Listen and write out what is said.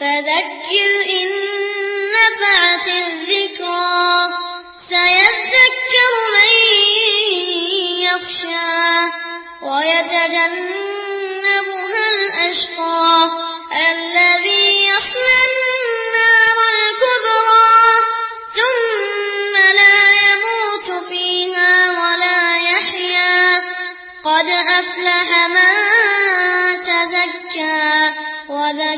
فذكر إن نفعت الذكرى. سيذكر من يخشى ويتجنبها الأشقى.